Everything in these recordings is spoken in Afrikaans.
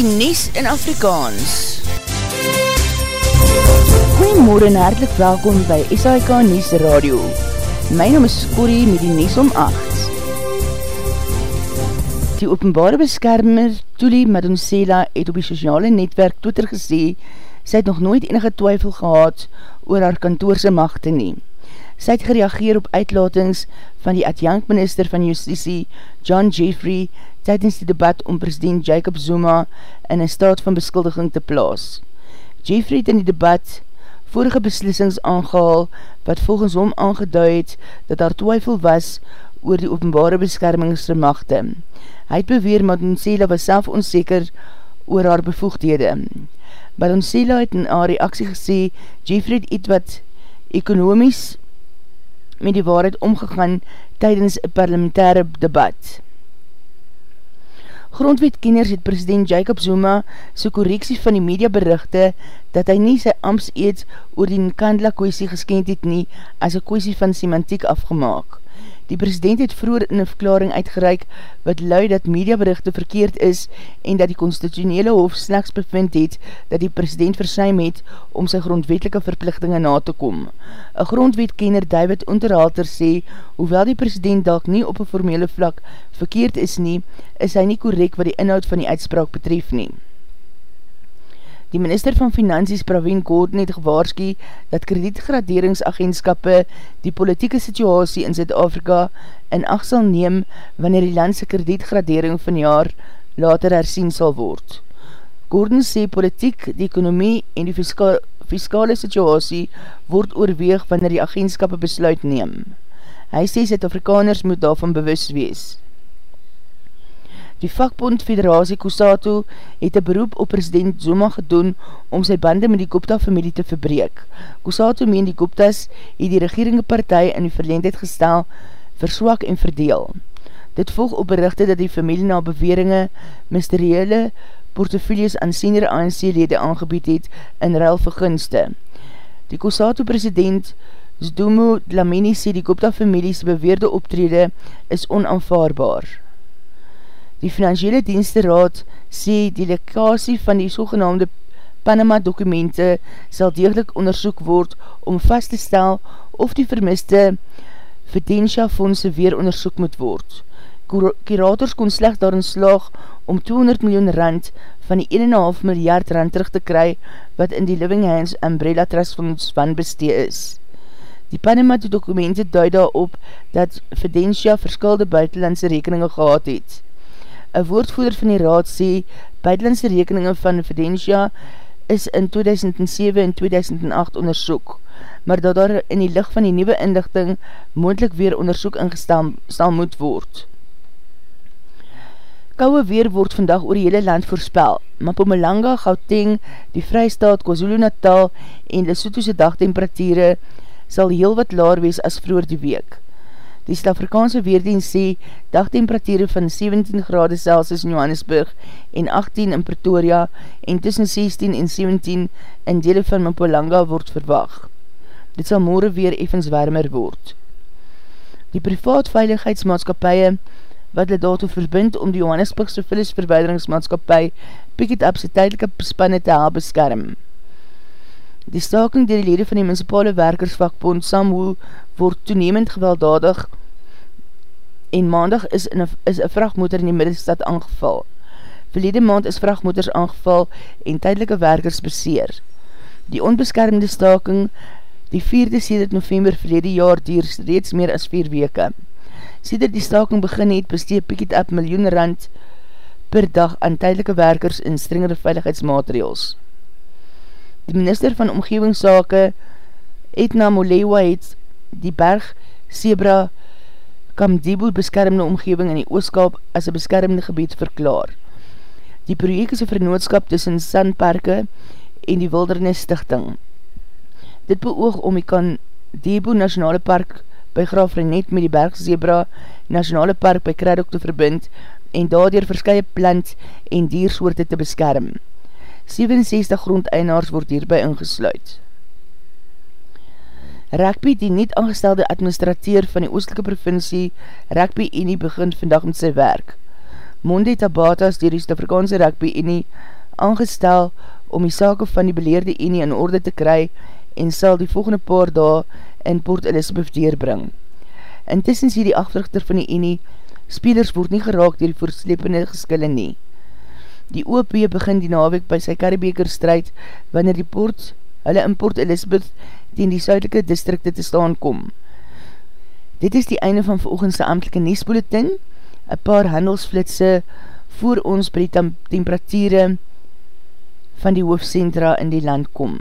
die Nies in Afrikaans. Goeiemorgen en hartelijk welkom by SAIK Nies Radio. My naam is Corrie met die Nies om 8. Die openbare beskermer Tuli Madonsela het op die sociale netwerk Twitter gesê sy het nog nooit enige twyfel gehad oor haar kantoorse machte nie. Sy het gereageer op uitlatings van die adjankminister van justitie John Jeffrey tydens die debat om president Jacob Zuma in een staat van beskuldiging te plaas. Jeffrey het in die debat vorige beslissings aangehaal wat volgens hom aangeduid dat daar twyfel was oor die openbare beskermingsremachte. Hy het beweer Madonsela was self onzeker oor haar bevoegdhede. Madonsela het in haar reaksie gesê Jeffrey het iets wat ekonomies met die waarheid omgegaan tydens een parlementaire debat. Grondwetkenners het president Jacob Zuma so korreksie van die mediaberichte dat hy nie sy amps eet oor die Nkandla kwestie geskend het nie as een kwestie van semantiek afgemaak. Die president het vroeger in een verklaring uitgereik wat lui dat mediaberichte verkeerd is en dat die constitutionele hof slechts bevind het dat die president versuim het om sy grondwetelike verplichtinge na te kom. Een grondwetkenner David Unterhalter sê, hoewel die president dalk nie op een formele vlak verkeerd is nie, is hy nie korrek wat die inhoud van die uitspraak betref nie. Die minister van Finansies Praveen Gordon het gewaarski dat kredietgraderingsagentskappe die politieke situasie in Zuid-Afrika in acht sal neem wanneer die landse kredietgradering van jaar later hersien sal word. Gordon sê politiek, die ekonomie en die fiska fiskale situasie word oorweeg wanneer die agentskappe besluit neem. Hy sê Zuid-Afrikaners moet daarvan bewus wees. Die vakbond Federatie Kusato het een beroep op president Zuma gedoen om sy bande met die Gupta-familie te verbreek. Kusato meen die Guptas het die regeringde partij in die verleendheid gestel verswak en verdeel. Dit volg op berichte dat die familie na beweringe mysteriële portofilies aan senior ANC-lede aangebied het in ruil vergunste. Die Kusato-president Zdumo Dlamini sê die Gupta-families beweerde optrede is onaanvaarbaar. Die Financiële Dienste Raad sê die lekasie van die sogenaamde Panama dokumente sal degelijk onderzoek word om vast te stel of die vermiste Fidentia fondse weer onderzoek moet word. Kurators kon slecht daarin slaag om 200 miljoen rand van die 1,5 miljard rand terug te kry wat in die Living Hands Umbrella Trust Fonds van bestee is. Die Panama dokumente duid daarop dat Fidentia verskulde buitenlandse rekeninge gehad het. Een woordvoerder van die raad sê, buitenlandse rekeninge van Fidentia is in 2007 en 2008 onderzoek, maar dat daar in die licht van die nieuwe inlichting moendlik weer onderzoek ingestel moet word. Kouwe weer word vandag oor die hele land voorspel. Mapomalanga, Gauteng, die Vrystaat, KwaZulu-Natal en Lesotho'se dagtemperatuur sal heel wat laar wees as vroeger die week. Die Stafrikaanse Weerdienst sê dagtemperatuur van 17 grade Celsius in Johannesburg en 18 in Pretoria en tussen 16 en 17 in dele van Mpolanga word verwag. Dit sal morgen weer evens warmer word. Die privaat veiligheidsmaatskapie wat hulle daartoe verbind om die Johannesburgse vullisverweideringsmaatskapie Picket Up sy tydelike spanne te haal beskerm. Die staking dier die lede van die municipale werkersvakbond Samho word toenemend gewelddadig en maandag is een, is een vrachtmotor in die middelstad aangeval. Verlede maand is vrachtmotors aangeval en tydelike werkers beseer. Die onbeskermde staking die 4de sedert november verlede jaar dier reeds meer as 4 weke. Sedert die staking begin het besteed Piket App miljoen rand per dag aan tydelike werkers in strengere veiligheidsmaterials. Die minister van Omgevingssake, Edna Molewa, het die berg Zebra Kamdebo beskermde omgeving in die ooskap as een beskermde gebied verklaar. Die project is een vernootskap tussen Sandparke en die Wildernis Stichting. Dit beoog om die Kamdebo Nationale Park by Graaf Renet met die berg Zebra Nationale Park by Kradok te verbind en daardoor verskye plant en diersoorte te beskerm. 67 grondeinaars word hierby ingesluid. Rugby, die niet aangestelde administrateur van die oostelike provincie Rugby Unie begin vandag met sy werk. Monde Tabatas dier die Stafrikaanse Rugby Unie aangestel om die sake van die beleerde Unie in orde te kry en sal die volgende paar dae in Port Elizabeth deurbring. Intussen sê die achterrichter van die Unie, spelers word nie geraak dier die voorslepende geskille nie. Die OP begin die naweek by sy Karibeker strijd wanneer die port, hulle in Port Elizabeth teen die suidelike distrikte te staan kom. Dit is die einde van veroogendse amtelike neesbulletin, een paar handelsflitse voor ons by die tem temperatuurde van die hoofdcentra in die land kom.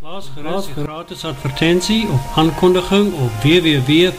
Plaas gerust die gratis advertentie of aankondiging op www.v.co.za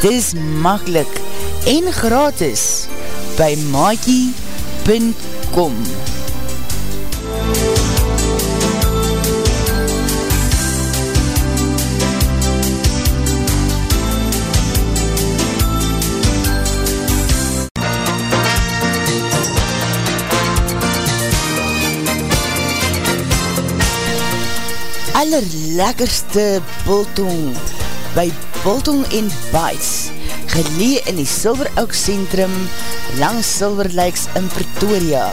Dis makkelijk en gratis by maakie.com allerlekkerste bultong by Bultong en Bites gelee in die Silver Oak Centrum langs Silver Lakes in Pretoria.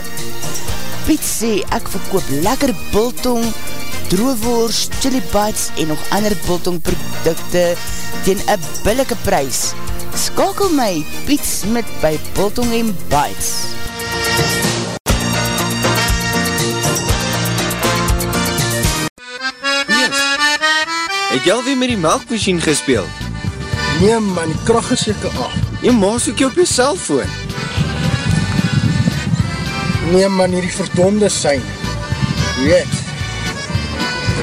Piet sê ek verkoop lekker biltong, droewoers, chili bites en nog ander biltong producte teen een billike prijs. Skakel my Piet Smit by Biltong en Bites. Het jy alweer met die melkmachine gespeeld? Nee man, die kracht is jyke af. Jy maas ook jy op jy cellfoon. Nee man, hierdie verdonde sein. Weet,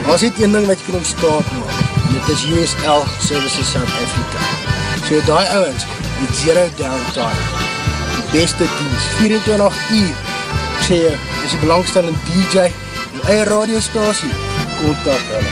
was dit een ding wat jy kan ontstaan maak. Dit is USL Services South Africa. So die ouwens, met zero downtime. Die beste dienst, 24 uur. Ek sê jy, is die belangstellende DJ, die eie radiostasie, kontak hulle.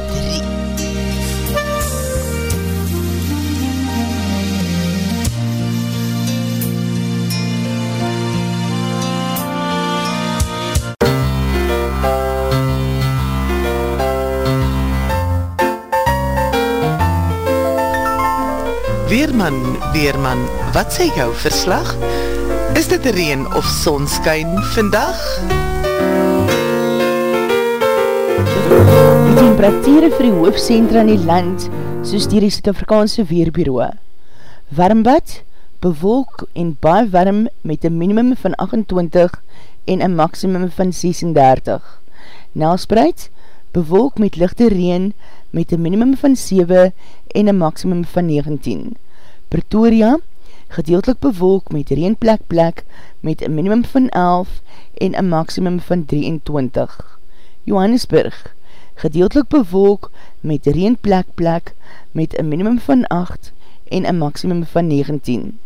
Weerman, Weerman, wat sê jou verslag? Is dit reen of sonskyn vandag? Die temperatuur vir die hoofdcentra in die land, soos die Suid-Afrikaanse Weerbureau. Warmbad, bewolk en baie warm met een minimum van 28 en een maximum van 36. Nelspreid, bewolk met lichte reen met een minimum van 7 en een maximum van 19. Pretoria, gedeeltelik bewolk met reenplek plek met een minimum van 11 en een maximum van 23. Johannesburg, gedeeltelik bewolk met reenplek plek met een minimum van 8 en een maximum van 19.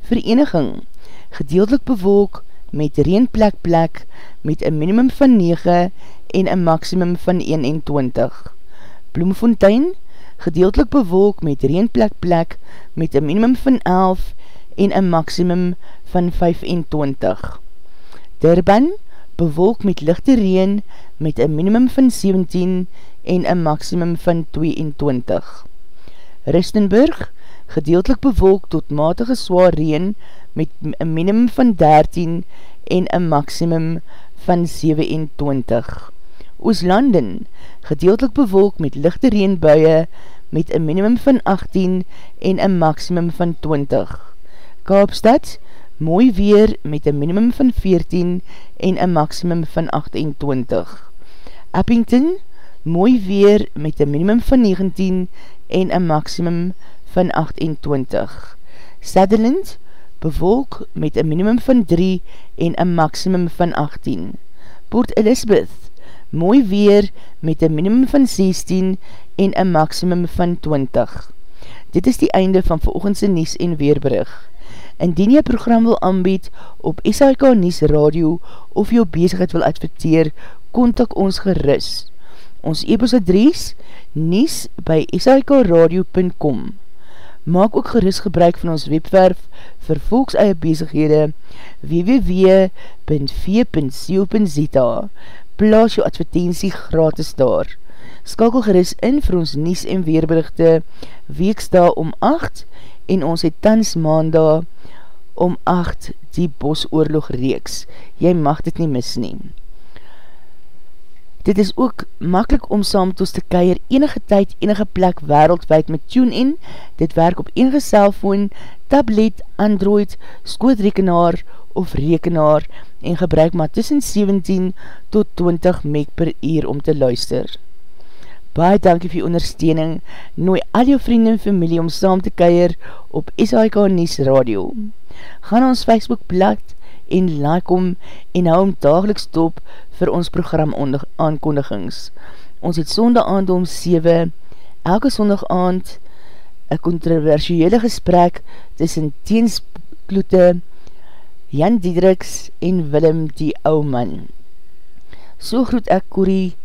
Vereniging, gedeeltelik bewolk met reenplek plek met een minimum van 9 en een maximum van 21. Bloemfontein, gedeeltelik bewolk met reenplek plek met een minimum van 11 en een maximum van 25. Durban, bewolk met lichte reen met een minimum van 17 en een maximum van 22. Ristenburg, gedeeltelik bewolk tot matige zwaar reen met een minimum van 13 en een maximum van 27. Ooslanden, gedeeltelik bewolk met lichte reenbuie met een minimum van 18 en een maximum van 20. Kaapstad, mooi weer met een minimum van 14 en een maximum van 28. Eppington, mooi weer met een minimum van 19 en een maximum van 28. Sutherland, bewolk met een minimum van 3 en een maximum van 18. Port Elizabeth, mooi weer met een minimum van 16 en een maximum van 20. Dit is die einde van volgendse Nies en Weerbrug. Indien jy program wil aanbied op SHK Nies Radio of jou bezigheid wil adverteer, kontak ons geris. Ons e-post adres nies by shkradio.com Maak ook geris gebruik van ons webwerf vir volks eie bezighede www.v.co.za Plaas jou advertentie gratis daar. Skakel geris in vir ons nies en weerberichte weeksta om 8 en ons het tans maanda om 8 die bosoorlog reeks. Jy mag dit nie misneem. Dit is ook makkelijk om saam met ons te keir enige tyd, enige plek wereldwijd met TuneIn. Dit werk op enige cellfoon, tablet, android, skootrekenaar of rekenaar en gebruik maar tussen 17 tot 20 meg per uur om te luister. Baie dankie vir die ondersteuning. Nooi al jou vrienden en familie om saam te keir op SHK Nies Radio. Gaan ons Facebook blad en like om en hou om dageliks top vir ons program aankondigings. Ons het sonde aand om 7, elke sondag aand, een controversiële gesprek tussen teenskloete Jan Diedriks en Willem die ou man. So groet ek Corrie,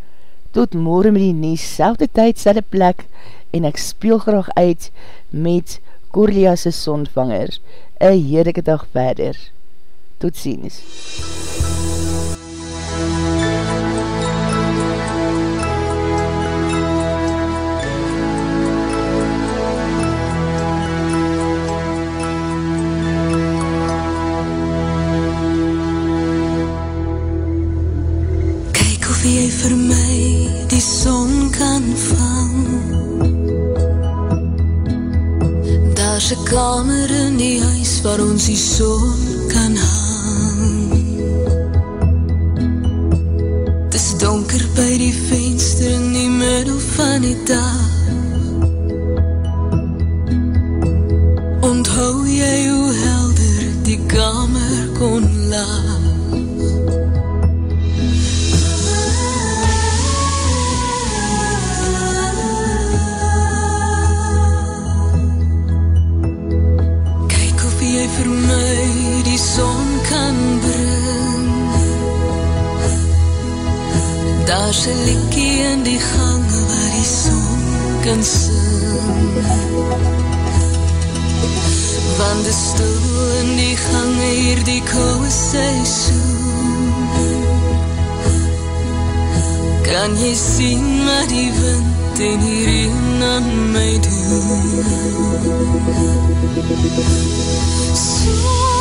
tot morgen met die nies, selfde tyd, selfde plek, en ek speel graag uit met Corlia's sondvanger. Een heerlijke dag verder. Tot ziens. Kyk of jy vir my die son kan vang Daar's 'n kamer in die huis waar ons die son kan hang middel van Want die stil in die gang hier die koue seisoen. Kan jy sien wat die wind en die reen aan my doen? Ek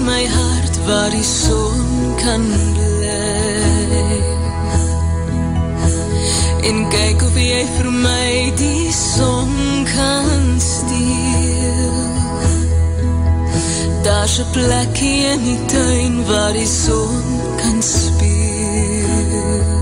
in my hart waar die son kan bly. En kyk of jy vir my die son kan steel. Daar's 'n plekkie in die tuin waar die son kan speel